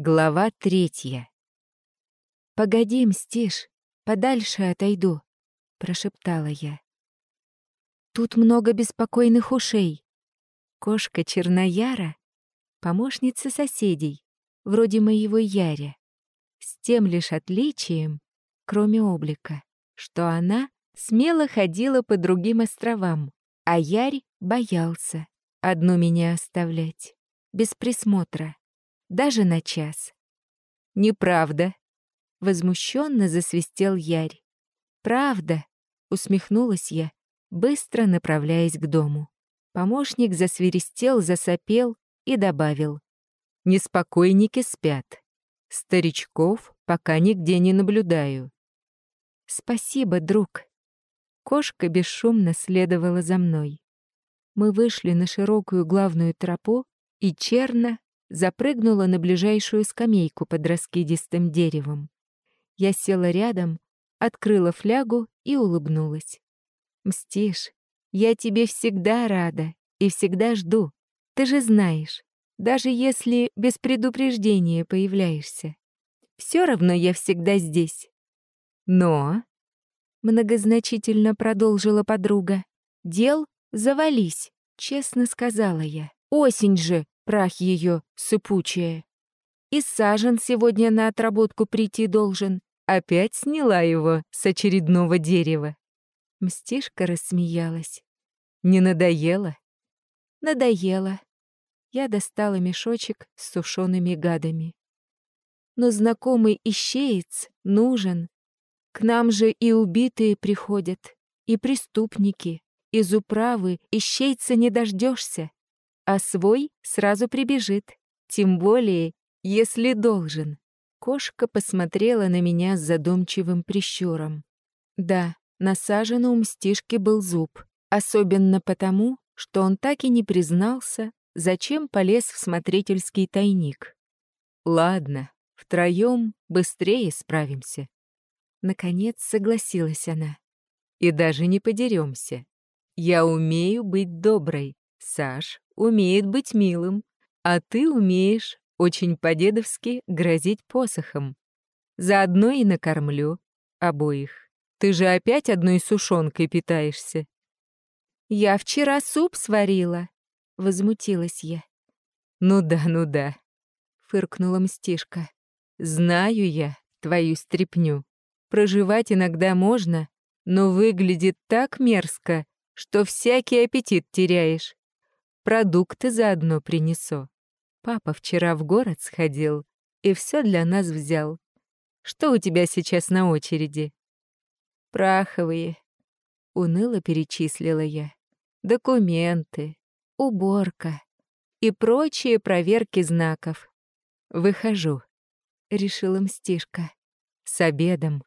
Глава третья. «Погоди, мстишь, подальше отойду», — прошептала я. «Тут много беспокойных ушей. Кошка Чернояра — помощница соседей, вроде моего Яря, с тем лишь отличием, кроме облика, что она смело ходила по другим островам, а Ярь боялся одну меня оставлять, без присмотра даже на час. «Неправда», — возмущенно засвистел Ярь. «Правда», — усмехнулась я, быстро направляясь к дому. Помощник засвиристел, засопел и добавил. «Неспокойники спят. Старичков пока нигде не наблюдаю». «Спасибо, друг». Кошка бесшумно следовала за мной. Мы вышли на широкую главную тропу, и Черна запрыгнула на ближайшую скамейку под раскидистым деревом. Я села рядом, открыла флягу и улыбнулась. «Мстишь, я тебе всегда рада и всегда жду. Ты же знаешь, даже если без предупреждения появляешься. Все равно я всегда здесь. Но...» Многозначительно продолжила подруга. «Дел завались», — честно сказала я. «Осень же, прах ее сыпучая. И Сажен сегодня на отработку прийти должен. Опять сняла его с очередного дерева. Мстишка рассмеялась. Не надоело? Надоело. Я достала мешочек с сушеными гадами. Но знакомый ищеец нужен. К нам же и убитые приходят, и преступники. Из управы ищейца не дождешься а свой сразу прибежит. Тем более, если должен. Кошка посмотрела на меня с задумчивым прищуром. Да, насажен у мстишки был зуб. Особенно потому, что он так и не признался, зачем полез в смотрительский тайник. Ладно, втроем быстрее справимся. Наконец согласилась она. И даже не подеремся. Я умею быть доброй, Саш умеет быть милым, а ты умеешь очень по-дедовски грозить посохом. Заодно и накормлю обоих. Ты же опять одной сушонкой питаешься. Я вчера суп сварила, возмутилась я. Ну да, ну да, фыркнула мстишка. Знаю я твою стряпню. Проживать иногда можно, но выглядит так мерзко, что всякий аппетит теряешь. Продукты заодно принесу. Папа вчера в город сходил и все для нас взял. Что у тебя сейчас на очереди? Праховые. Уныло перечислила я. Документы, уборка и прочие проверки знаков. Выхожу. Решила мстишка. С обедом.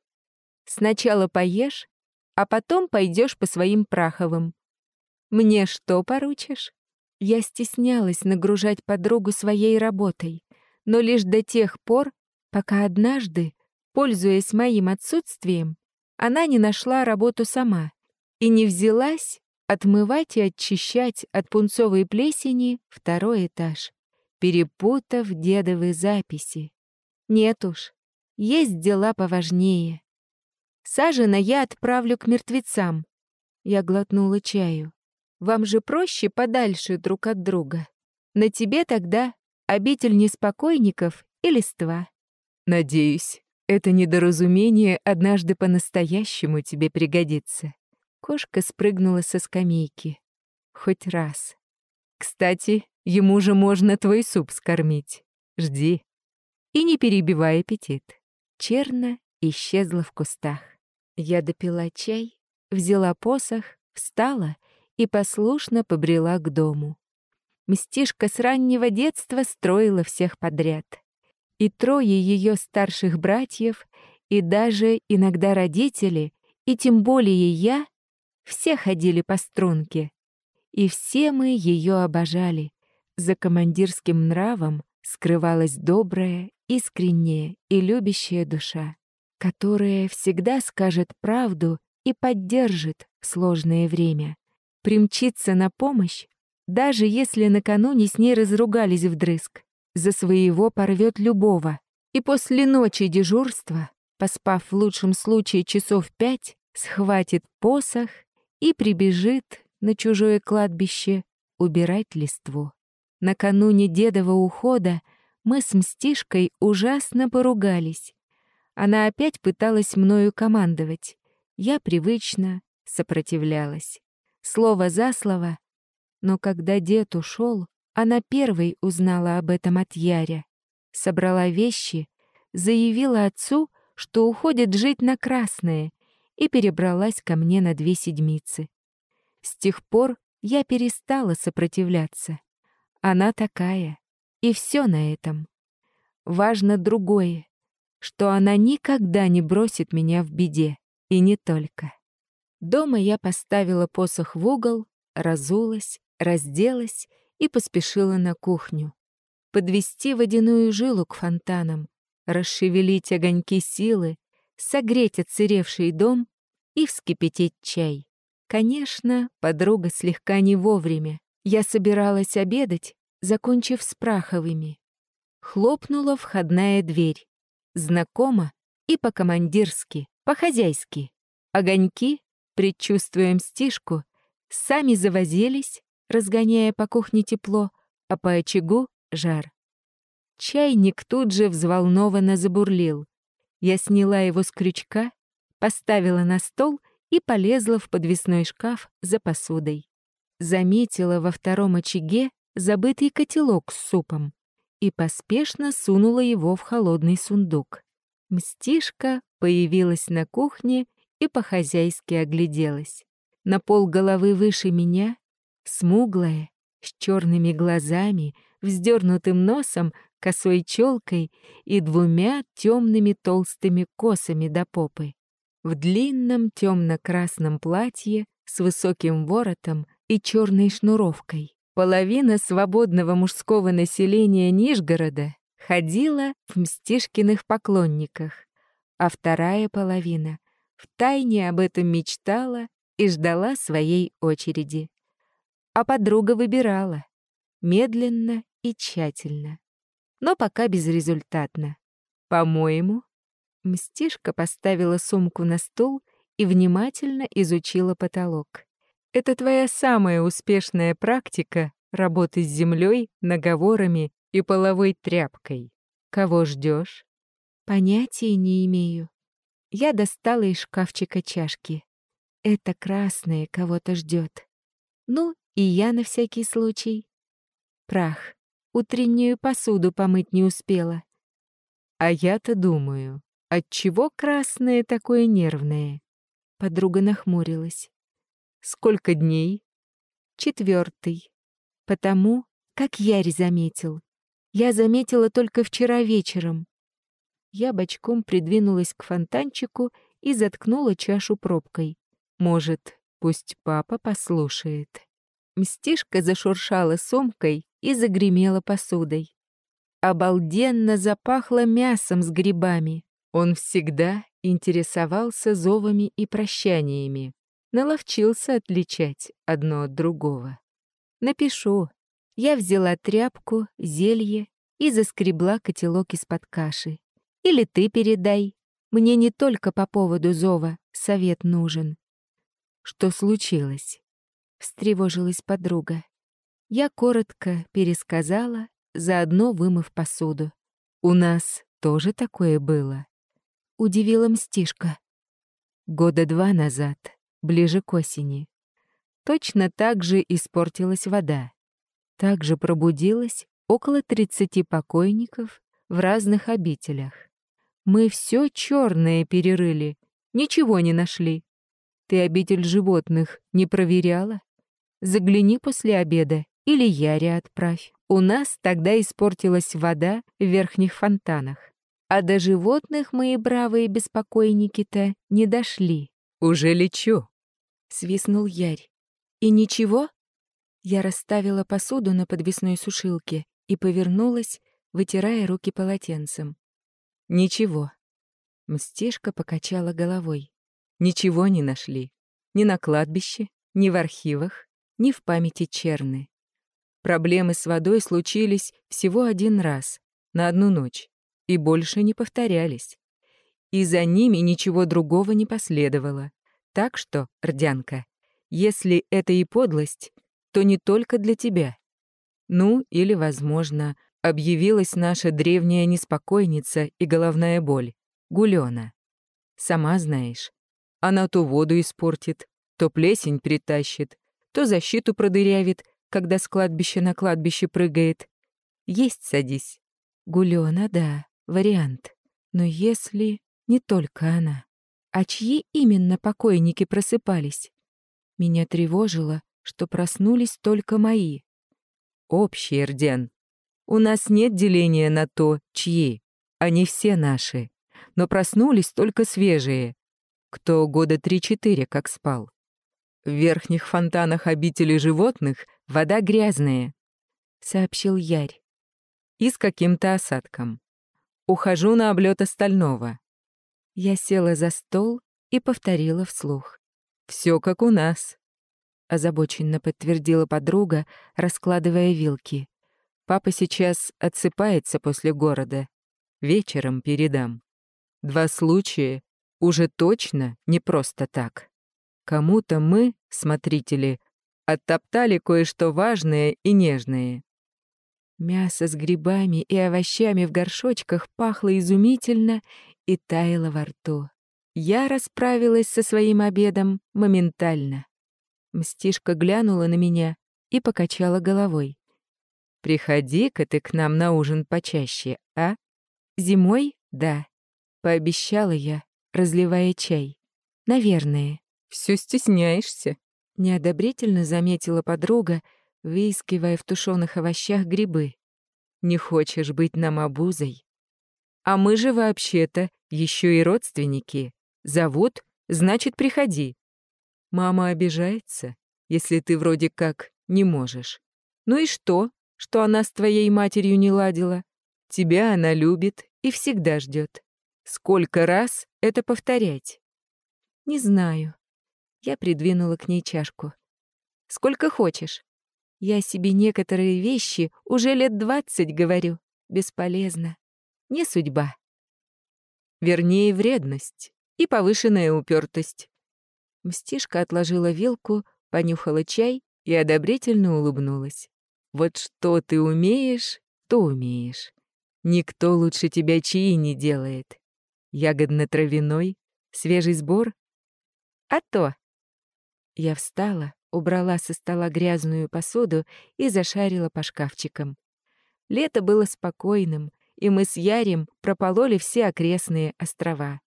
Сначала поешь, а потом пойдешь по своим праховым. Мне что поручишь? Я стеснялась нагружать подругу своей работой, но лишь до тех пор, пока однажды, пользуясь моим отсутствием, она не нашла работу сама и не взялась отмывать и очищать от пунцовой плесени второй этаж, перепутав дедовые записи. Нет уж, есть дела поважнее. Сажена я отправлю к мертвецам. Я глотнула чаю. Вам же проще подальше друг от друга. На тебе тогда обитель неспокойников и листва. Надеюсь, это недоразумение однажды по-настоящему тебе пригодится. Кошка спрыгнула со скамейки. Хоть раз. Кстати, ему же можно твой суп скормить. Жди. И не перебивай аппетит. Черна исчезла в кустах. Я допила чай, взяла посох, встала и послушно побрела к дому. Мстишка с раннего детства строила всех подряд. И трое ее старших братьев, и даже иногда родители, и тем более я, все ходили по струнке. И все мы ее обожали. За командирским нравом скрывалась добрая, искренняя и любящая душа, которая всегда скажет правду и поддержит сложное время примчиться на помощь, даже если накануне с ней разругались вдрызг. за своего порвет любого. И после ночи дежурства, поспав в лучшем случае часов пять, схватит посох и прибежит на чужое кладбище убирать листву. Накануне дедова ухода мы с Мстишкой ужасно поругались. Она опять пыталась мною командовать. Я привычно сопротивлялась. Слово за слово. Но когда дед ушел, она первой узнала об этом от Яря. Собрала вещи, заявила отцу, что уходит жить на Красное, и перебралась ко мне на две седмицы. С тех пор я перестала сопротивляться. Она такая, и все на этом. Важно другое, что она никогда не бросит меня в беде, и не только. Дома я поставила посох в угол, разулась, разделась и поспешила на кухню. Подвести водяную жилу к фонтанам, расшевелить огоньки силы, согреть отсыревший дом и вскипятить чай. Конечно, подруга слегка не вовремя. Я собиралась обедать, закончив с Праховыми. Хлопнула входная дверь. Знакомо и по-командирски, по-хозяйски. Огоньки, предчувствуя мстишку, сами завозились, разгоняя по кухне тепло, а по очагу — жар. Чайник тут же взволнованно забурлил. Я сняла его с крючка, поставила на стол и полезла в подвесной шкаф за посудой. Заметила во втором очаге забытый котелок с супом и поспешно сунула его в холодный сундук. Мстишка появилась на кухне и по-хозяйски огляделась. На пол головы выше меня смуглая, с черными глазами, вздернутым носом, косой челкой и двумя темными толстыми косами до попы. В длинном темно-красном платье с высоким воротом и черной шнуровкой. Половина свободного мужского населения Нижгорода ходила в Мстишкиных поклонниках, а вторая половина втайне об этом мечтала и ждала своей очереди а подруга выбирала. Медленно и тщательно. Но пока безрезультатно. По-моему, Мстишка поставила сумку на стул и внимательно изучила потолок. Это твоя самая успешная практика работы с землей, наговорами и половой тряпкой. Кого ждешь? Понятия не имею. Я достала из шкафчика чашки. Это красное кого-то ждет. Ну и я на всякий случай. Прах. Утреннюю посуду помыть не успела. А я-то думаю, отчего красное такое нервное? Подруга нахмурилась. Сколько дней? Четвертый. Потому, как Ярь заметил. Я заметила только вчера вечером. Я бочком придвинулась к фонтанчику и заткнула чашу пробкой. Может, пусть папа послушает. Мстишка зашуршала сумкой и загремела посудой. Обалденно запахло мясом с грибами. Он всегда интересовался зовами и прощаниями. Наловчился отличать одно от другого. Напишу. Я взяла тряпку, зелье и заскребла котелок из-под каши. Или ты передай. Мне не только по поводу зова совет нужен. Что случилось? встревожилась подруга. Я коротко пересказала, заодно вымыв посуду. «У нас тоже такое было?» Удивила мстишка. Года два назад, ближе к осени. Точно так же испортилась вода. Также пробудилось около тридцати покойников в разных обителях. Мы все черное перерыли, ничего не нашли. Ты обитель животных не проверяла? Загляни после обеда или Яре отправь. У нас тогда испортилась вода в верхних фонтанах. А до животных мои бравые беспокойники-то не дошли. «Уже лечу», — свистнул Ярь. «И ничего?» Я расставила посуду на подвесной сушилке и повернулась, вытирая руки полотенцем. «Ничего». Мстишка покачала головой. «Ничего не нашли. Ни на кладбище, ни в архивах, ни в памяти Черны. Проблемы с водой случились всего один раз, на одну ночь, и больше не повторялись. И за ними ничего другого не последовало. Так что, Рдянка, если это и подлость, то не только для тебя. Ну, или, возможно, объявилась наша древняя неспокойница и головная боль, Гулёна. Сама знаешь, она то воду испортит, то плесень притащит, то защиту продырявит, когда с кладбища на кладбище прыгает. Есть садись. Гулёна, да, вариант. Но если не только она. А чьи именно покойники просыпались? Меня тревожило, что проснулись только мои. Общий, Эрден. У нас нет деления на то, чьи. Они все наши. Но проснулись только свежие. Кто года три-четыре как спал. В верхних фонтанах обители животных вода грязная, — сообщил Ярь. И с каким-то осадком. Ухожу на облет остального. Я села за стол и повторила вслух. Все как у нас озабоченно подтвердила подруга, раскладывая вилки. Папа сейчас отсыпается после города. Вечером передам. Два случая уже точно не просто так. Кому-то мы, смотрители, оттоптали кое-что важное и нежное. Мясо с грибами и овощами в горшочках пахло изумительно и таяло во рту. Я расправилась со своим обедом моментально. Мстишка глянула на меня и покачала головой. «Приходи-ка ты к нам на ужин почаще, а? Зимой — да», — пообещала я, разливая чай. «Наверное». Все стесняешься», — неодобрительно заметила подруга, выискивая в тушеных овощах грибы. «Не хочешь быть нам обузой? А мы же вообще-то еще и родственники. Зовут, значит, приходи. Мама обижается, если ты вроде как не можешь. Ну и что, что она с твоей матерью не ладила? Тебя она любит и всегда ждет. Сколько раз это повторять? Не знаю. Я придвинула к ней чашку. Сколько хочешь. Я себе некоторые вещи уже лет двадцать говорю. Бесполезно. Не судьба. Вернее, вредность и повышенная упертость. Мстишка отложила вилку, понюхала чай и одобрительно улыбнулась. «Вот что ты умеешь, то умеешь. Никто лучше тебя чаи не делает. Ягодно-травяной, свежий сбор? А то!» Я встала, убрала со стола грязную посуду и зашарила по шкафчикам. Лето было спокойным, и мы с Ярем пропололи все окрестные острова.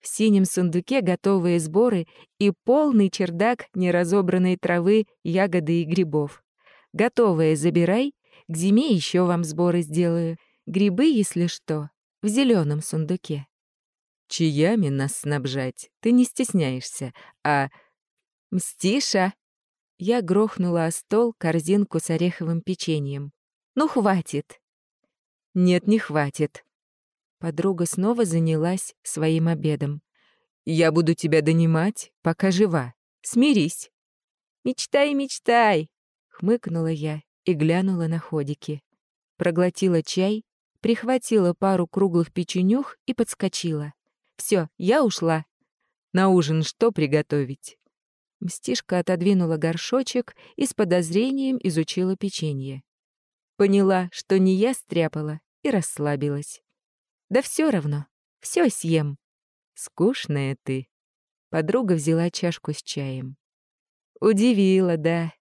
В синем сундуке готовые сборы и полный чердак неразобранной травы, ягоды и грибов. Готовые забирай, к зиме еще вам сборы сделаю. Грибы, если что, в зеленом сундуке. Чаями нас снабжать ты не стесняешься, а... Мстиша! Я грохнула о стол корзинку с ореховым печеньем. Ну, хватит. Нет, не хватит. Подруга снова занялась своим обедом. «Я буду тебя донимать, пока жива. Смирись». «Мечтай, мечтай!» — хмыкнула я и глянула на ходики. Проглотила чай, прихватила пару круглых печенюх и подскочила. Все, я ушла. На ужин что приготовить?» Мстишка отодвинула горшочек и с подозрением изучила печенье. Поняла, что не я стряпала, и расслабилась. Да все равно, все съем. Скучная ты. Подруга взяла чашку с чаем. Удивила, да.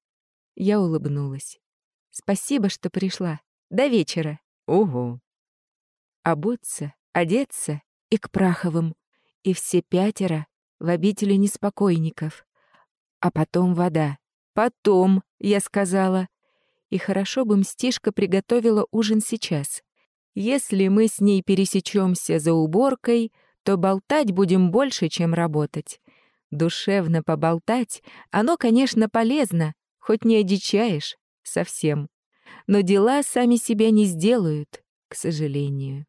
Я улыбнулась. Спасибо, что пришла. До вечера. Ого. Обуться, одеться и к Праховым. И все пятеро в обители неспокойников. А потом вода. Потом, я сказала. И хорошо бы Мстишка приготовила ужин сейчас. Если мы с ней пересечемся за уборкой, то болтать будем больше, чем работать. Душевно поболтать, оно, конечно, полезно, хоть не одичаешь совсем. Но дела сами себя не сделают, к сожалению.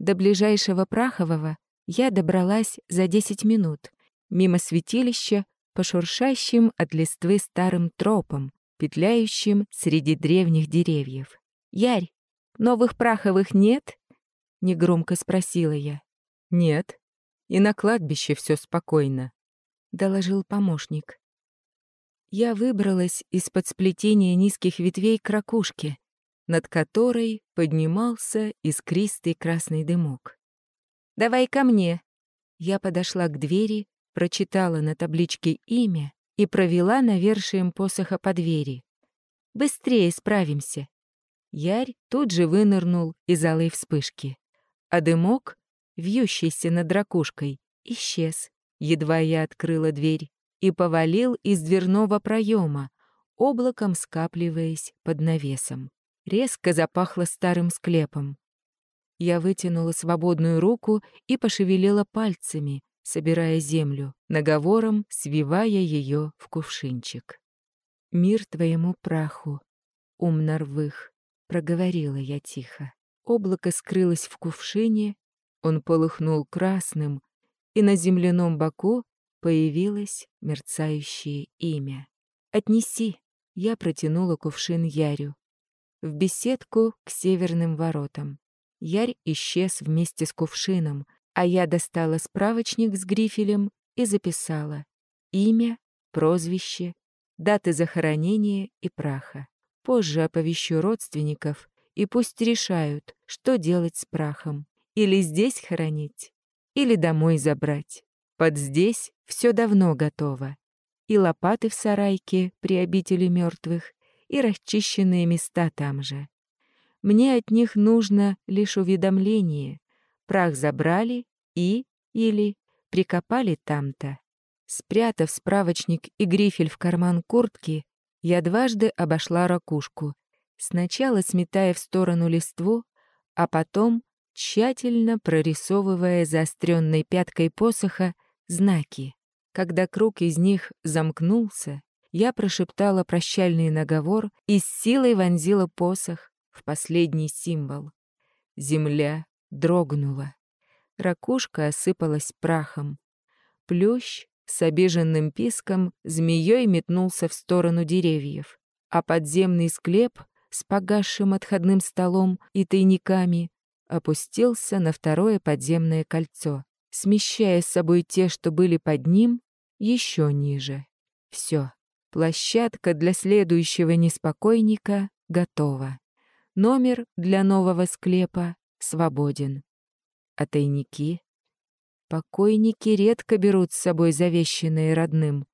До ближайшего Прахового я добралась за 10 минут, мимо святилища, по шуршащим от листвы старым тропам, петляющим среди древних деревьев. «Ярь, новых праховых нет?» — негромко спросила я. «Нет. И на кладбище все спокойно», — доложил помощник. Я выбралась из-под сплетения низких ветвей к ракушке, над которой поднимался искристый красный дымок. «Давай ко мне!» Я подошла к двери, прочитала на табличке имя и провела навершием посоха по двери. «Быстрее справимся!» Ярь тут же вынырнул из алой вспышки, а дымок, вьющийся над ракушкой, исчез, едва я открыла дверь, и повалил из дверного проема, облаком скапливаясь под навесом. Резко запахло старым склепом. Я вытянула свободную руку и пошевелила пальцами, собирая землю, наговором свивая ее в кувшинчик. «Мир твоему праху, ум нарвых», — проговорила я тихо. Облако скрылось в кувшине, он полыхнул красным, и на земляном боку появилось мерцающее имя. «Отнеси!» — я протянула кувшин Ярю. В беседку к северным воротам. Ярь исчез вместе с кувшином, а я достала справочник с грифелем и записала имя, прозвище, даты захоронения и праха. Позже оповещу родственников, и пусть решают, что делать с прахом. Или здесь хоронить, или домой забрать. Под здесь все давно готово. И лопаты в сарайке при обители мертвых, и расчищенные места там же. Мне от них нужно лишь уведомление, Прах забрали и или прикопали там-то. Спрятав справочник и грифель в карман куртки, я дважды обошла ракушку, сначала сметая в сторону листву, а потом тщательно прорисовывая заостренной пяткой посоха знаки. Когда круг из них замкнулся, я прошептала прощальный наговор и с силой вонзила посох в последний символ. Земля дрогнула. Ракушка осыпалась прахом. Плющ с обиженным писком змеей метнулся в сторону деревьев, а подземный склеп с погасшим отходным столом и тайниками опустился на второе подземное кольцо, смещая с собой те, что были под ним, еще ниже. Все, площадка для следующего неспокойника готова. Номер для нового склепа свободен. А тайники? Покойники редко берут с собой завещанные родным,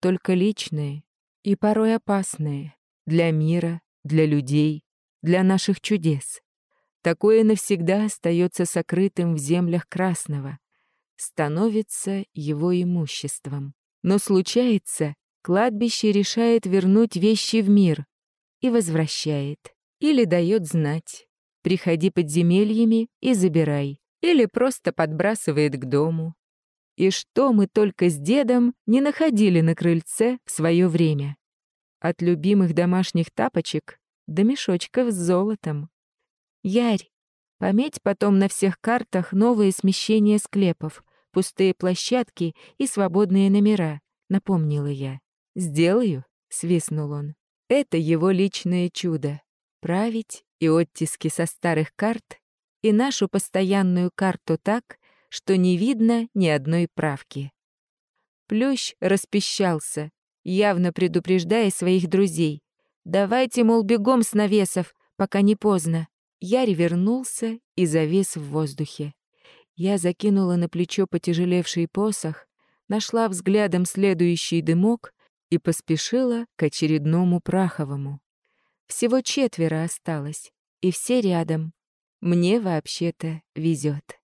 только личные и порой опасные для мира, для людей, для наших чудес. Такое навсегда остается сокрытым в землях Красного, становится его имуществом. Но случается, кладбище решает вернуть вещи в мир и возвращает, или дает знать, приходи подземельями и забирай, или просто подбрасывает к дому. И что мы только с дедом не находили на крыльце в свое время. От любимых домашних тапочек до мешочков с золотом. Ярь, пометь потом на всех картах новые смещения склепов, пустые площадки и свободные номера, напомнила я. «Сделаю», — свистнул он. «Это его личное чудо. Править и оттиски со старых карт, и нашу постоянную карту так, что не видно ни одной правки. Плющ распищался, явно предупреждая своих друзей. «Давайте, мол, бегом с навесов, пока не поздно». Ярь вернулся и завис в воздухе. Я закинула на плечо потяжелевший посох, нашла взглядом следующий дымок и поспешила к очередному Праховому. Всего четверо осталось, и все рядом. Мне вообще-то везет.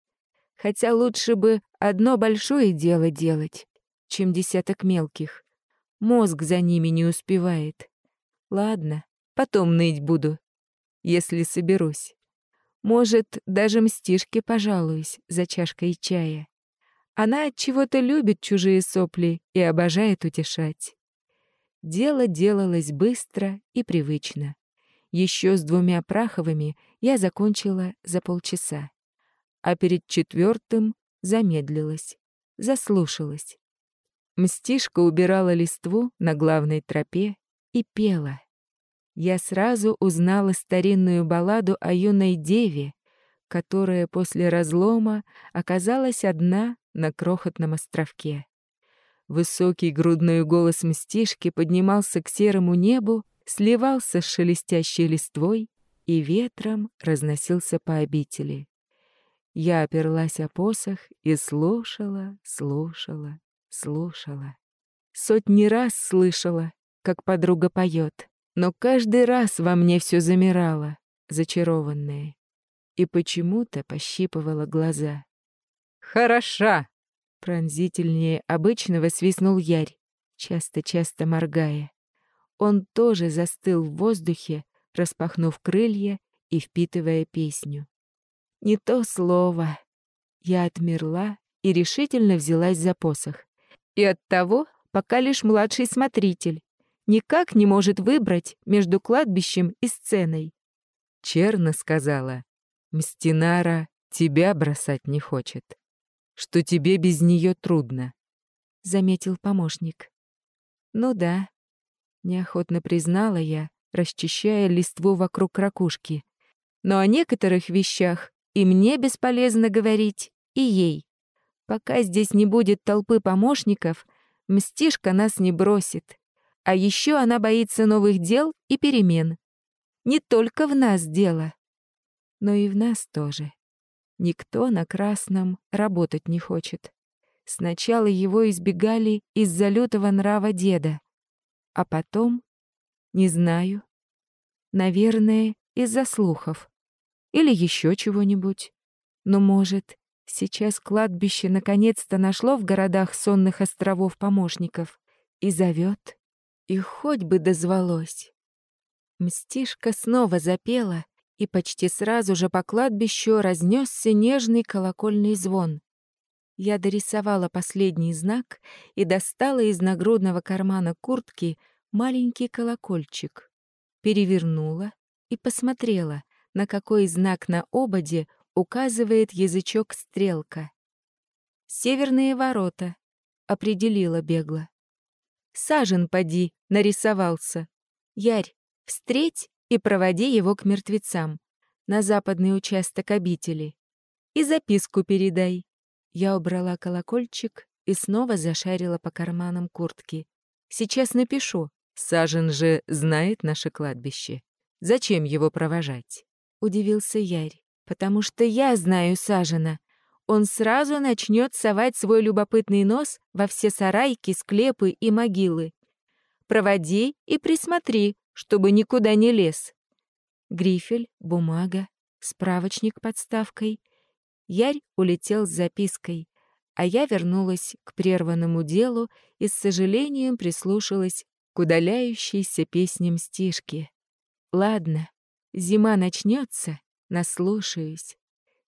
Хотя лучше бы одно большое дело делать, чем десяток мелких. Мозг за ними не успевает. Ладно, потом ныть буду, если соберусь. Может, даже мстишке пожалуюсь за чашкой чая. Она от чего-то любит чужие сопли и обожает утешать. Дело делалось быстро и привычно. Еще с двумя праховыми я закончила за полчаса. А перед четвертым замедлилась, заслушалась. Мстишка убирала листву на главной тропе и пела. Я сразу узнала старинную балладу о юной деве, которая после разлома оказалась одна на крохотном островке. Высокий грудной голос мстишки поднимался к серому небу, сливался с шелестящей листвой и ветром разносился по обители. Я оперлась о посох и слушала, слушала, слушала. Сотни раз слышала, как подруга поет, но каждый раз во мне все замирало, зачарованное, и почему-то пощипывала глаза. «Хороша!» Пронзительнее обычного свистнул Ярь, часто-часто моргая. Он тоже застыл в воздухе, распахнув крылья и впитывая песню. Не то слово. Я отмерла и решительно взялась за посох. И оттого пока лишь младший смотритель. Никак не может выбрать между кладбищем и сценой. Черно сказала, Мстинара тебя бросать не хочет что тебе без нее трудно», — заметил помощник. «Ну да», — неохотно признала я, расчищая листву вокруг ракушки. «Но о некоторых вещах и мне бесполезно говорить, и ей. Пока здесь не будет толпы помощников, мстишка нас не бросит. А еще она боится новых дел и перемен. Не только в нас дело, но и в нас тоже. Никто на красном работать не хочет. Сначала его избегали из-за лютого нрава деда, а потом, не знаю, наверное, из-за слухов или еще чего-нибудь. Но, может, сейчас кладбище наконец-то нашло в городах сонных островов помощников и зовет, и хоть бы дозвалось. Мстишка снова запела, и почти сразу же по кладбищу разнесся нежный колокольный звон. Я дорисовала последний знак и достала из нагрудного кармана куртки маленький колокольчик. Перевернула и посмотрела, на какой знак на ободе указывает язычок-стрелка. «Северные ворота», — определила бегло. «Сажен, поди, нарисовался. Ярь, встреть и проводи его к мертвецам, на западный участок обители. И записку передай. Я убрала колокольчик и снова зашарила по карманам куртки. Сейчас напишу. Сажен же знает наше кладбище. Зачем его провожать? Удивился Ярь. Потому что я знаю Сажена. Он сразу начнет совать свой любопытный нос во все сарайки, склепы и могилы. Проводи и присмотри, чтобы никуда не лез. Грифель, бумага, справочник под ставкой. Ярь улетел с запиской, а я вернулась к прерванному делу и с сожалением прислушалась к удаляющейся песням стишки. Ладно, зима начнется, наслушаюсь.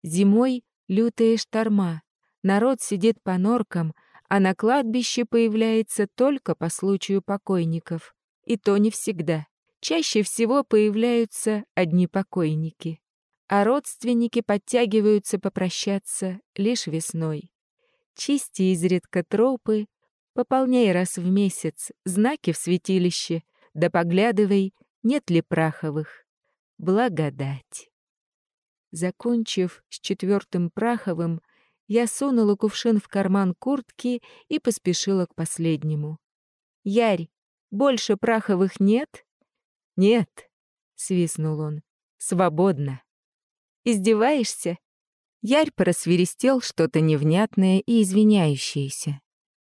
Зимой лютые шторма, народ сидит по норкам, а на кладбище появляется только по случаю покойников, и то не всегда чаще всего появляются одни покойники, а родственники подтягиваются попрощаться лишь весной. Чисти изредка тропы, пополняй раз в месяц знаки в святилище, да поглядывай, нет ли праховых. Благодать. Закончив с четвертым праховым, я сунула кувшин в карман куртки и поспешила к последнему. «Ярь, больше праховых нет?» «Нет», — свистнул он, — «свободно». «Издеваешься?» Ярь просверистел что-то невнятное и извиняющееся.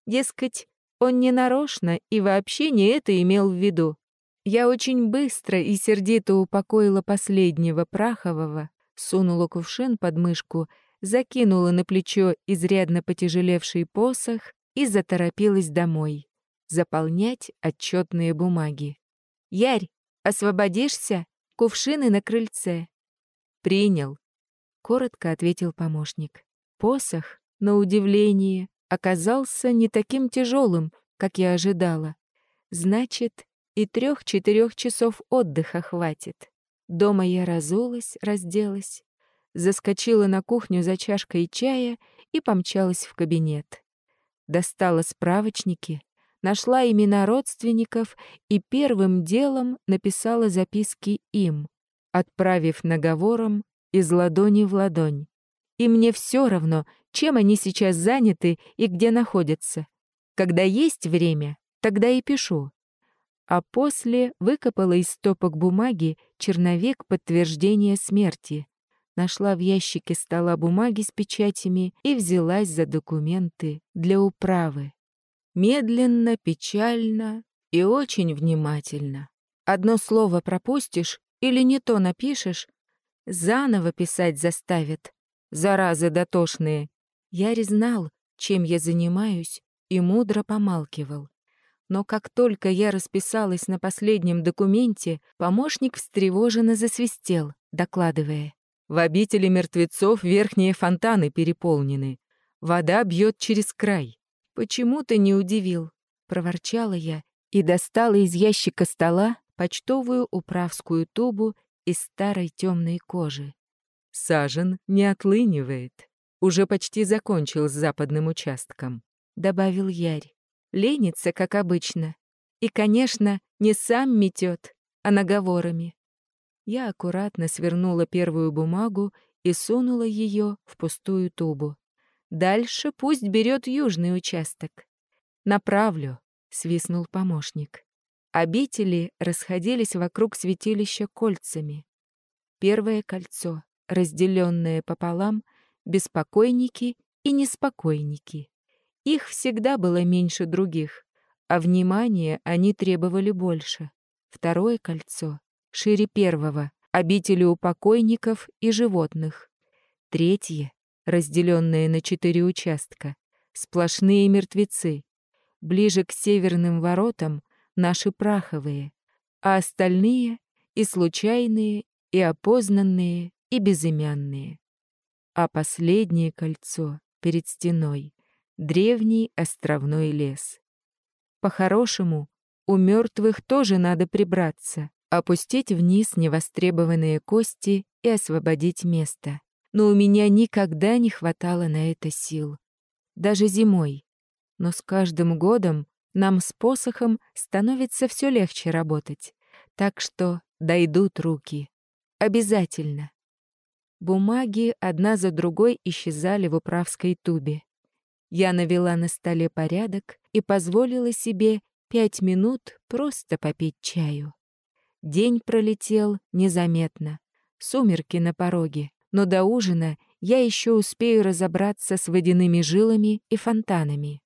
Дескать, он не нарочно и вообще не это имел в виду. Я очень быстро и сердито упокоила последнего прахового, сунула кувшин под мышку, закинула на плечо изрядно потяжелевший посох и заторопилась домой заполнять отчетные бумаги. «Ярь, Освободишься? Кувшины на крыльце». «Принял», — коротко ответил помощник. Посох, на удивление, оказался не таким тяжелым, как я ожидала. Значит, и трех-четырех часов отдыха хватит. Дома я разулась, разделась, заскочила на кухню за чашкой чая и помчалась в кабинет. Достала справочники, нашла имена родственников и первым делом написала записки им, отправив наговором из ладони в ладонь. И мне все равно, чем они сейчас заняты и где находятся. Когда есть время, тогда и пишу. А после выкопала из стопок бумаги черновик подтверждения смерти, нашла в ящике стола бумаги с печатями и взялась за документы для управы. Медленно, печально и очень внимательно. Одно слово пропустишь или не то напишешь, заново писать заставят. Заразы дотошные. Я знал, чем я занимаюсь, и мудро помалкивал. Но как только я расписалась на последнем документе, помощник встревоженно засвистел, докладывая. В обители мертвецов верхние фонтаны переполнены. Вода бьет через край. «Почему ты не удивил?» — проворчала я и достала из ящика стола почтовую управскую тубу из старой темной кожи. Сажен не отлынивает. Уже почти закончил с западным участком, — добавил Ярь. Ленится, как обычно. И, конечно, не сам метет, а наговорами. Я аккуратно свернула первую бумагу и сунула ее в пустую тубу. Дальше пусть берет южный участок. Направлю, свистнул помощник. Обители расходились вокруг святилища кольцами. Первое кольцо, разделенное пополам, беспокойники и неспокойники. Их всегда было меньше других, а внимания они требовали больше. Второе кольцо, шире первого, обители у покойников и животных. Третье, разделенные на четыре участка, сплошные мертвецы. Ближе к северным воротам наши праховые, а остальные и случайные, и опознанные, и безымянные. А последнее кольцо перед стеной — древний островной лес. По-хорошему, у мертвых тоже надо прибраться, опустить вниз невостребованные кости и освободить место но у меня никогда не хватало на это сил. Даже зимой. Но с каждым годом нам с посохом становится все легче работать. Так что дойдут руки. Обязательно. Бумаги одна за другой исчезали в управской тубе. Я навела на столе порядок и позволила себе пять минут просто попить чаю. День пролетел незаметно. Сумерки на пороге но до ужина я еще успею разобраться с водяными жилами и фонтанами.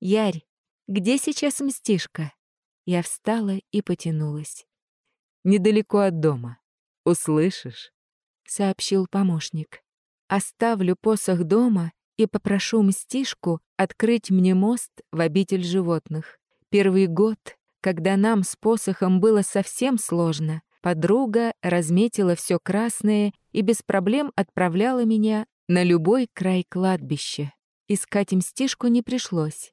«Ярь, где сейчас мстишка?» Я встала и потянулась. «Недалеко от дома. Услышишь?» — сообщил помощник. «Оставлю посох дома и попрошу мстишку открыть мне мост в обитель животных. Первый год, когда нам с посохом было совсем сложно, Подруга разметила все красное и без проблем отправляла меня на любой край кладбища. Искать мстишку не пришлось.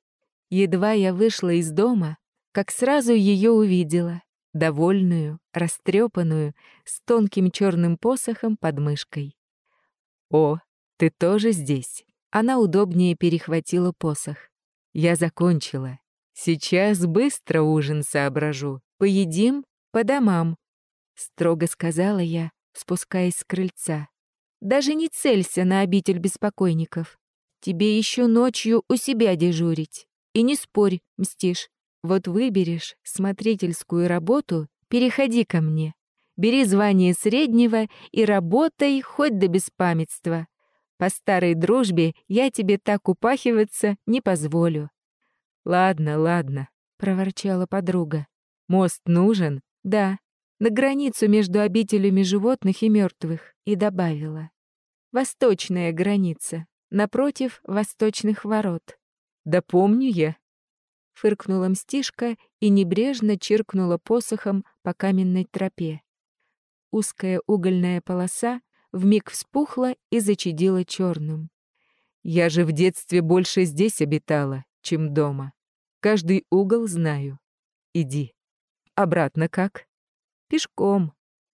Едва я вышла из дома, как сразу ее увидела, довольную, растрепанную, с тонким черным посохом под мышкой. «О, ты тоже здесь?» Она удобнее перехватила посох. «Я закончила. Сейчас быстро ужин соображу. Поедим по домам, строго сказала я, спускаясь с крыльца. Даже не целься на обитель беспокойников. Тебе еще ночью у себя дежурить. И не спорь, мстишь. Вот выберешь смотрительскую работу, переходи ко мне. Бери звание среднего и работай хоть до беспамятства. По старой дружбе я тебе так упахиваться не позволю. «Ладно, ладно», — проворчала подруга. «Мост нужен?» «Да, на границу между обителями животных и мертвых, и добавила. Восточная граница, напротив восточных ворот. «Да помню я», — фыркнула мстишка и небрежно чиркнула посохом по каменной тропе. Узкая угольная полоса вмиг вспухла и зачадила черным. «Я же в детстве больше здесь обитала, чем дома. Каждый угол знаю. Иди. Обратно как?» Пешком.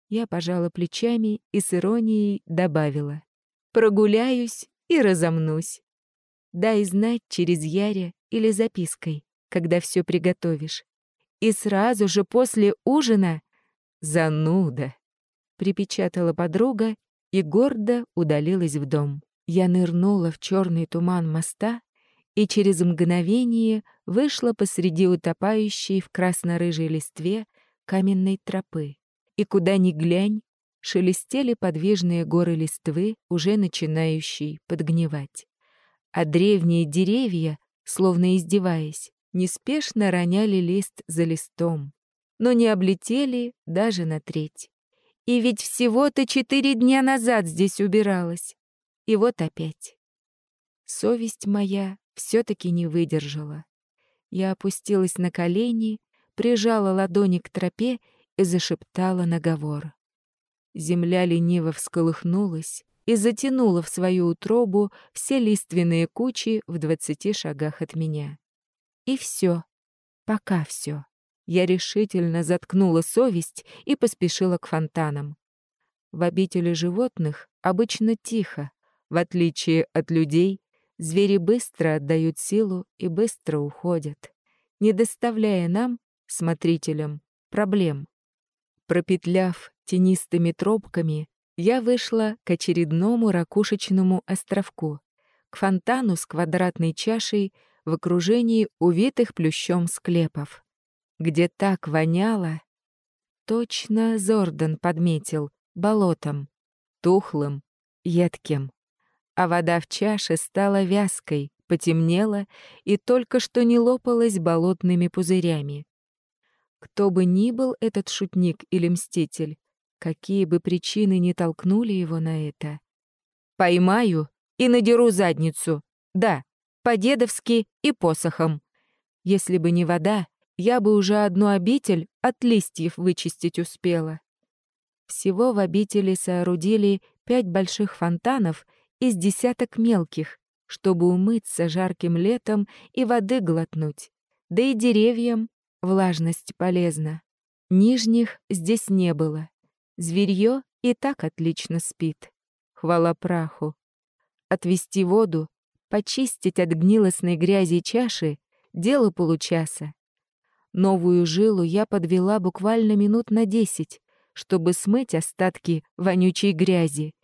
Я пожала плечами и с иронией добавила. Прогуляюсь и разомнусь. Дай знать через Яря или запиской. когда все приготовишь. И сразу же после ужина зануда, припечатала подруга и гордо удалилась в дом. Я нырнула в черный туман моста и через мгновение вышла посреди утопающей в красно-рыжей листве каменной тропы. И куда ни глянь, шелестели подвижные горы листвы, уже начинающие подгнивать. А древние деревья, словно издеваясь, неспешно роняли лист за листом, но не облетели даже на треть. И ведь всего-то четыре дня назад здесь убиралась. И вот опять. Совесть моя все-таки не выдержала. Я опустилась на колени, прижала ладони к тропе и зашептала наговор. Земля лениво всколыхнулась и затянула в свою утробу все лиственные кучи в двадцати шагах от меня. И все. Пока все. Я решительно заткнула совесть и поспешила к фонтанам. В обители животных обычно тихо. В отличие от людей, звери быстро отдают силу и быстро уходят, не доставляя нам, смотрителям, проблем. Пропетляв тенистыми тропками, я вышла к очередному ракушечному островку, к фонтану с квадратной чашей в окружении увитых плющом склепов, где так воняло. Точно Зордан подметил, болотом, тухлым, едким. А вода в чаше стала вязкой, потемнела и только что не лопалась болотными пузырями. Кто бы ни был этот шутник или мститель, какие бы причины ни толкнули его на это. «Поймаю и надеру задницу. Да, по-дедовски и посохом. Если бы не вода, я бы уже одну обитель от листьев вычистить успела. Всего в обители соорудили пять больших фонтанов из десяток мелких, чтобы умыться жарким летом и воды глотнуть. Да и деревьям влажность полезна. Нижних здесь не было. Зверье и так отлично спит. Хвала праху. Отвести воду Почистить от гнилостной грязи чаши — дело получаса. Новую жилу я подвела буквально минут на десять, чтобы смыть остатки вонючей грязи,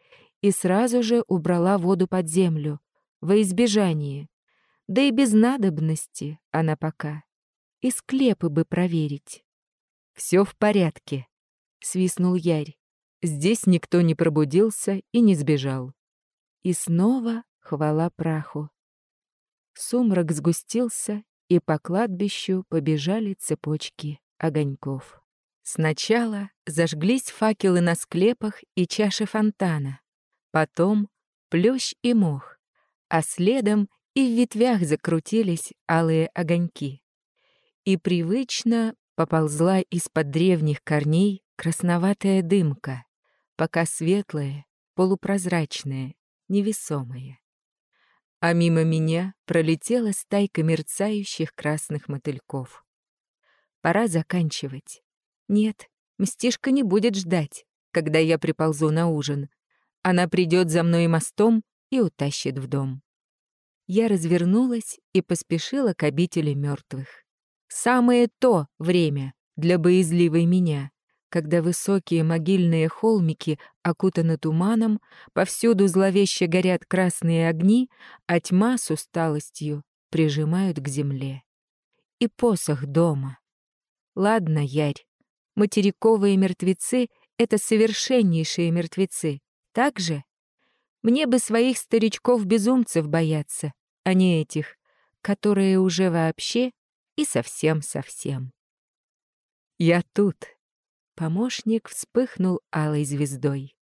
и сразу же убрала воду под землю, во избежание. Да и без надобности она пока. И склепы бы проверить. Все в порядке», — свистнул Ярь. Здесь никто не пробудился и не сбежал. И снова хвала праху. Сумрак сгустился, и по кладбищу побежали цепочки огоньков. Сначала зажглись факелы на склепах и чаше фонтана, потом плющ и мох, а следом и в ветвях закрутились алые огоньки. И привычно поползла из-под древних корней красноватая дымка, пока светлая, полупрозрачная, невесомая а мимо меня пролетела стайка мерцающих красных мотыльков. Пора заканчивать. Нет, мстишка не будет ждать, когда я приползу на ужин. Она придет за мной мостом и утащит в дом. Я развернулась и поспешила к обители мертвых. Самое то время для боязливой меня когда высокие могильные холмики окутаны туманом, повсюду зловеще горят красные огни, а тьма с усталостью прижимают к земле. И посох дома. Ладно, Ярь, материковые мертвецы — это совершеннейшие мертвецы, так же? Мне бы своих старичков-безумцев бояться, а не этих, которые уже вообще и совсем-совсем. «Я тут», Помощник вспыхнул алой звездой.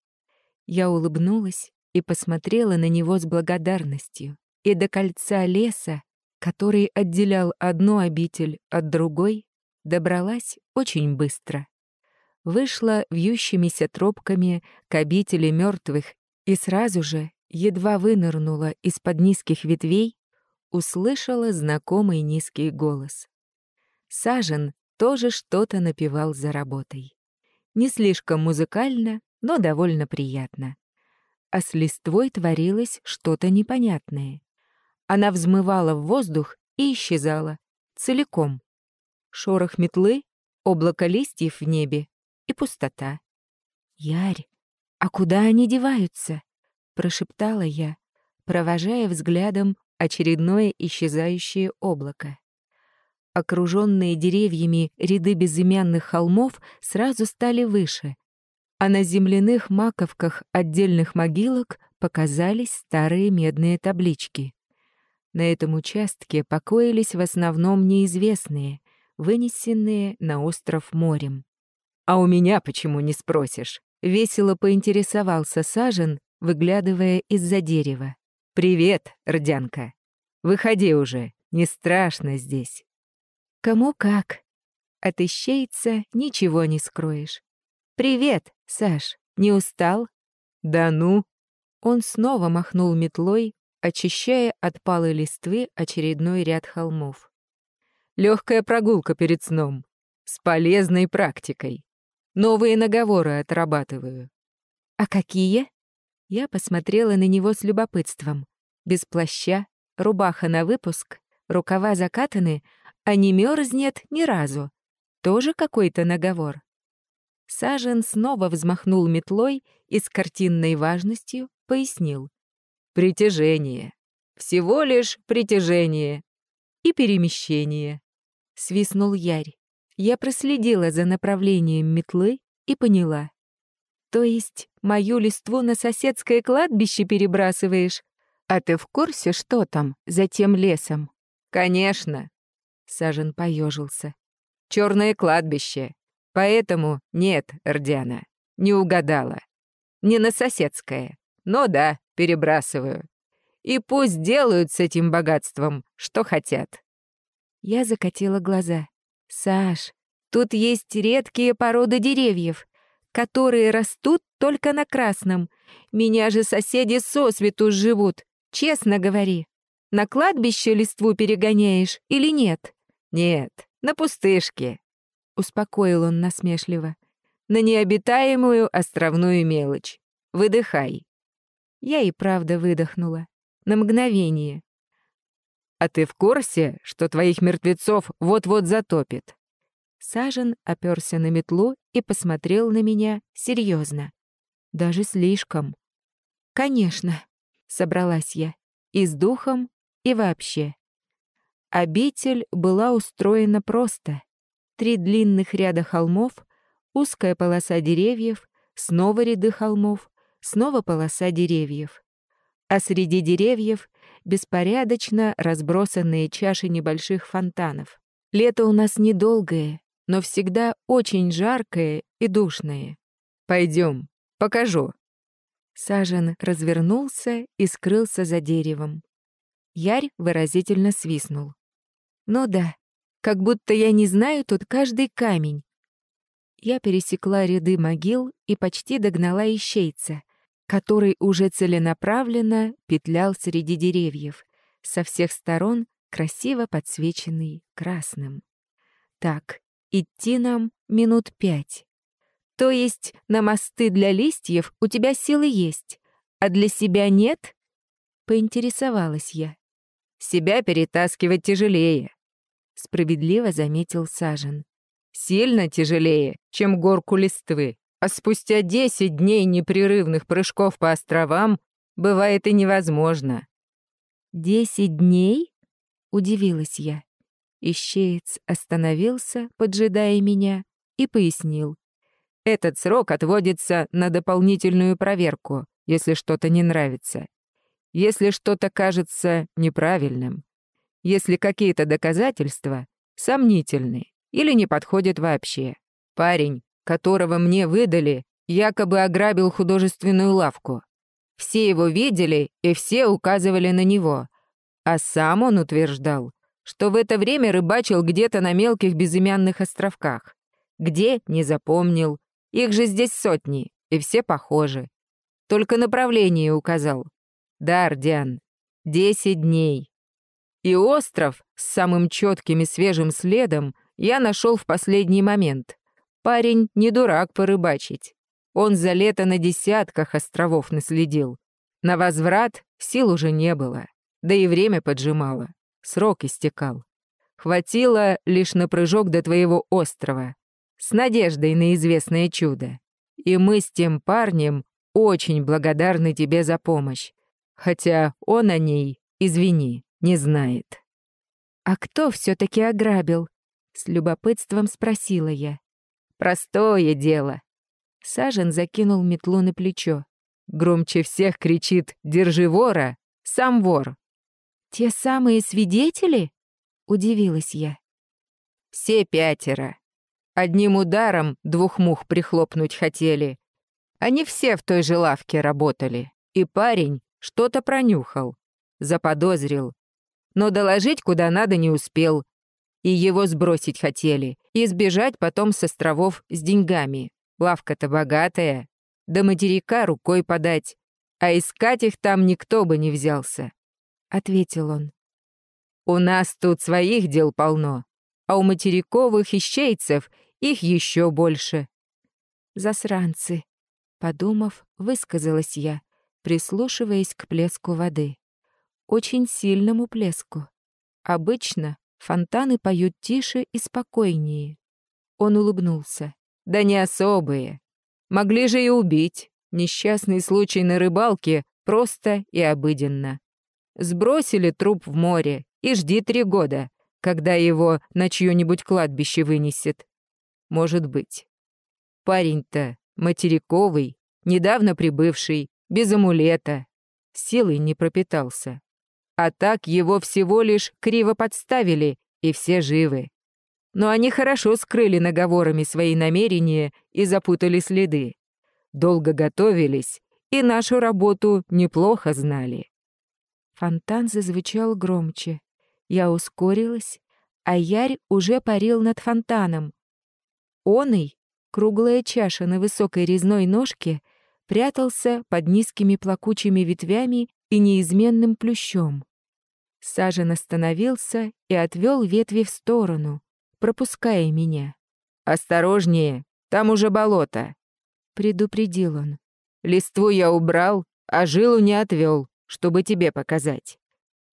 Я улыбнулась и посмотрела на него с благодарностью. И до кольца леса, который отделял одну обитель от другой, добралась очень быстро. Вышла вьющимися тропками к обители мертвых и сразу же, едва вынырнула из-под низких ветвей, услышала знакомый низкий голос. Сажен тоже что-то напевал за работой. Не слишком музыкально, но довольно приятно. А с листвой творилось что-то непонятное. Она взмывала в воздух и исчезала, целиком. Шорох метлы, облако листьев в небе и пустота. «Ярь, а куда они деваются?» — прошептала я, провожая взглядом очередное исчезающее облако. Окруженные деревьями ряды безымянных холмов сразу стали выше, а на земляных маковках отдельных могилок показались старые медные таблички. На этом участке покоились в основном неизвестные, вынесенные на остров морем. «А у меня почему не спросишь?» — весело поинтересовался Сажен, выглядывая из-за дерева. «Привет, Рдянка. Выходи уже, не страшно здесь». Кому как. От ищейца ничего не скроешь. «Привет, Саш, не устал?» «Да ну!» Он снова махнул метлой, очищая от палой листвы очередной ряд холмов. Легкая прогулка перед сном. С полезной практикой. Новые наговоры отрабатываю. А какие? Я посмотрела на него с любопытством. Без плаща, рубаха на выпуск, рукава закатаны, а не мерзнет ни разу. Тоже какой-то наговор. Сажен снова взмахнул метлой и с картинной важностью пояснил. Притяжение. Всего лишь притяжение. И перемещение. Свистнул Ярь. Я проследила за направлением метлы и поняла. То есть мою листву на соседское кладбище перебрасываешь? А ты в курсе, что там, за тем лесом? Конечно. Сажен поежился. Черное кладбище. Поэтому нет, Рдяна, не угадала. Не на соседское. Но да, перебрасываю. И пусть делают с этим богатством, что хотят. Я закатила глаза. «Саш, тут есть редкие породы деревьев, которые растут только на красном. Меня же соседи сосвету живут, честно говори. На кладбище листву перегоняешь или нет?» «Нет, на пустышке», — успокоил он насмешливо. «На необитаемую островную мелочь. Выдыхай». Я и правда выдохнула. На мгновение. «А ты в курсе, что твоих мертвецов вот-вот затопит?» Сажен оперся на метлу и посмотрел на меня серьезно. Даже слишком. «Конечно», — собралась я. И с духом, и вообще. Обитель была устроена просто. Три длинных ряда холмов, узкая полоса деревьев, снова ряды холмов, снова полоса деревьев. А среди деревьев беспорядочно разбросанные чаши небольших фонтанов. Лето у нас недолгое, но всегда очень жаркое и душное. Пойдем, покажу. Сажен развернулся и скрылся за деревом. Ярь выразительно свистнул. «Ну да, как будто я не знаю тут каждый камень». Я пересекла ряды могил и почти догнала ищейца — который уже целенаправленно петлял среди деревьев, со всех сторон красиво подсвеченный красным. Так, идти нам минут пять. То есть на мосты для листьев у тебя силы есть, а для себя нет? Поинтересовалась я. Себя перетаскивать тяжелее, справедливо заметил Сажен. Сильно тяжелее, чем горку листвы а спустя 10 дней непрерывных прыжков по островам бывает и невозможно. «Десять дней?» — удивилась я. Ищеец остановился, поджидая меня, и пояснил. «Этот срок отводится на дополнительную проверку, если что-то не нравится. Если что-то кажется неправильным. Если какие-то доказательства сомнительны или не подходят вообще. Парень которого мне выдали, якобы ограбил художественную лавку. Все его видели и все указывали на него. А сам он утверждал, что в это время рыбачил где-то на мелких безымянных островках. Где — не запомнил. Их же здесь сотни, и все похожи. Только направление указал. Да, Ардиан, десять дней. И остров с самым четким и свежим следом я нашел в последний момент. Парень не дурак порыбачить. Он за лето на десятках островов наследил. На возврат сил уже не было, да и время поджимало. Срок истекал. Хватило лишь на прыжок до твоего острова. С надеждой на известное чудо. И мы с тем парнем очень благодарны тебе за помощь. Хотя он о ней, извини, не знает. «А кто все таки ограбил?» — с любопытством спросила я. «Простое дело». Сажен закинул метлу на плечо. Громче всех кричит «Держи вора!» Сам вор. «Те самые свидетели?» — удивилась я. «Все пятеро. Одним ударом двух мух прихлопнуть хотели. Они все в той же лавке работали. И парень что-то пронюхал, заподозрил. Но доложить куда надо не успел. И его сбросить хотели, и сбежать потом с островов с деньгами. Лавка-то богатая, до материка рукой подать, а искать их там никто бы не взялся», — ответил он. «У нас тут своих дел полно, а у материковых ищейцев их еще больше». «Засранцы», — подумав, высказалась я, прислушиваясь к плеску воды. Очень сильному плеску. Обычно фонтаны поют тише и спокойнее. Он улыбнулся. «Да не особые. Могли же и убить. Несчастный случай на рыбалке просто и обыденно. Сбросили труп в море и жди три года, когда его на чье-нибудь кладбище вынесет. Может быть. Парень-то материковый, недавно прибывший, без амулета, силой не пропитался. А так его всего лишь криво подставили, и все живы но они хорошо скрыли наговорами свои намерения и запутали следы. Долго готовились и нашу работу неплохо знали. Фонтан зазвучал громче. Я ускорилась, а Ярь уже парил над фонтаном. Оный, круглая чаша на высокой резной ножке, прятался под низкими плакучими ветвями и неизменным плющом. Сажен остановился и отвел ветви в сторону, пропуская меня. «Осторожнее, там уже болото», — предупредил он. «Листву я убрал, а жилу не отвел, чтобы тебе показать.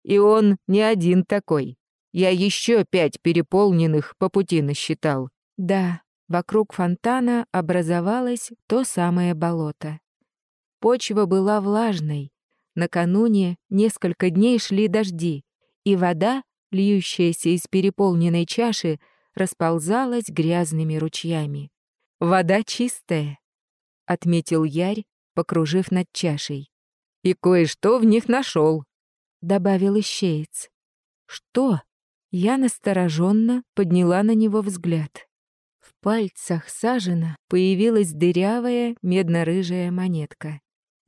И он не один такой. Я еще пять переполненных по пути насчитал». Да, вокруг фонтана образовалось то самое болото. Почва была влажной. Накануне несколько дней шли дожди, и вода, льющаяся из переполненной чаши, расползалась грязными ручьями. «Вода чистая», — отметил Ярь, покружив над чашей. «И кое-что в них нашел», — добавил ищеец. «Что?» Я настороженно подняла на него взгляд. В пальцах сажена появилась дырявая медно-рыжая монетка.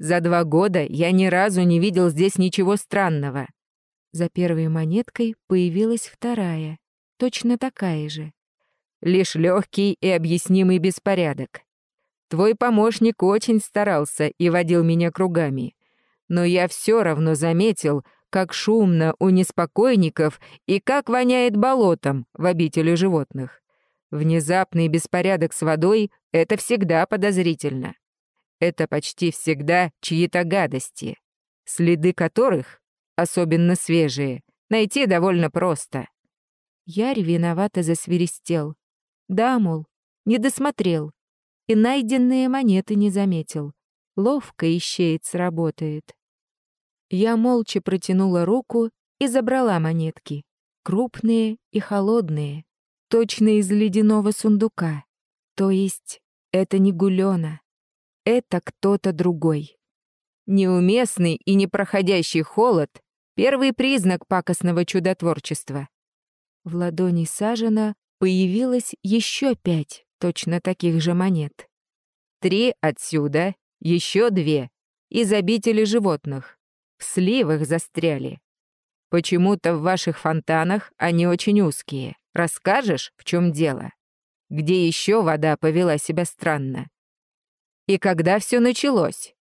«За два года я ни разу не видел здесь ничего странного». За первой монеткой появилась вторая, точно такая же. Лишь легкий и объяснимый беспорядок. Твой помощник очень старался и водил меня кругами. Но я все равно заметил, как шумно у неспокойников и как воняет болотом в обители животных. Внезапный беспорядок с водой — это всегда подозрительно. Это почти всегда чьи-то гадости, следы которых, особенно свежие, найти довольно просто. Ярь виновато засвиристел. Да, мол, не досмотрел. И найденные монеты не заметил. Ловко ищеец работает. Я молча протянула руку и забрала монетки. Крупные и холодные. Точно из ледяного сундука. То есть это не Гулёна. Это кто-то другой. Неуместный и непроходящий холод — первый признак пакостного чудотворчества. В ладони Сажена появилось еще пять точно таких же монет. Три отсюда, еще две, из обители животных. В сливах застряли. Почему-то в ваших фонтанах они очень узкие. Расскажешь, в чем дело? Где еще вода повела себя странно? И когда все началось?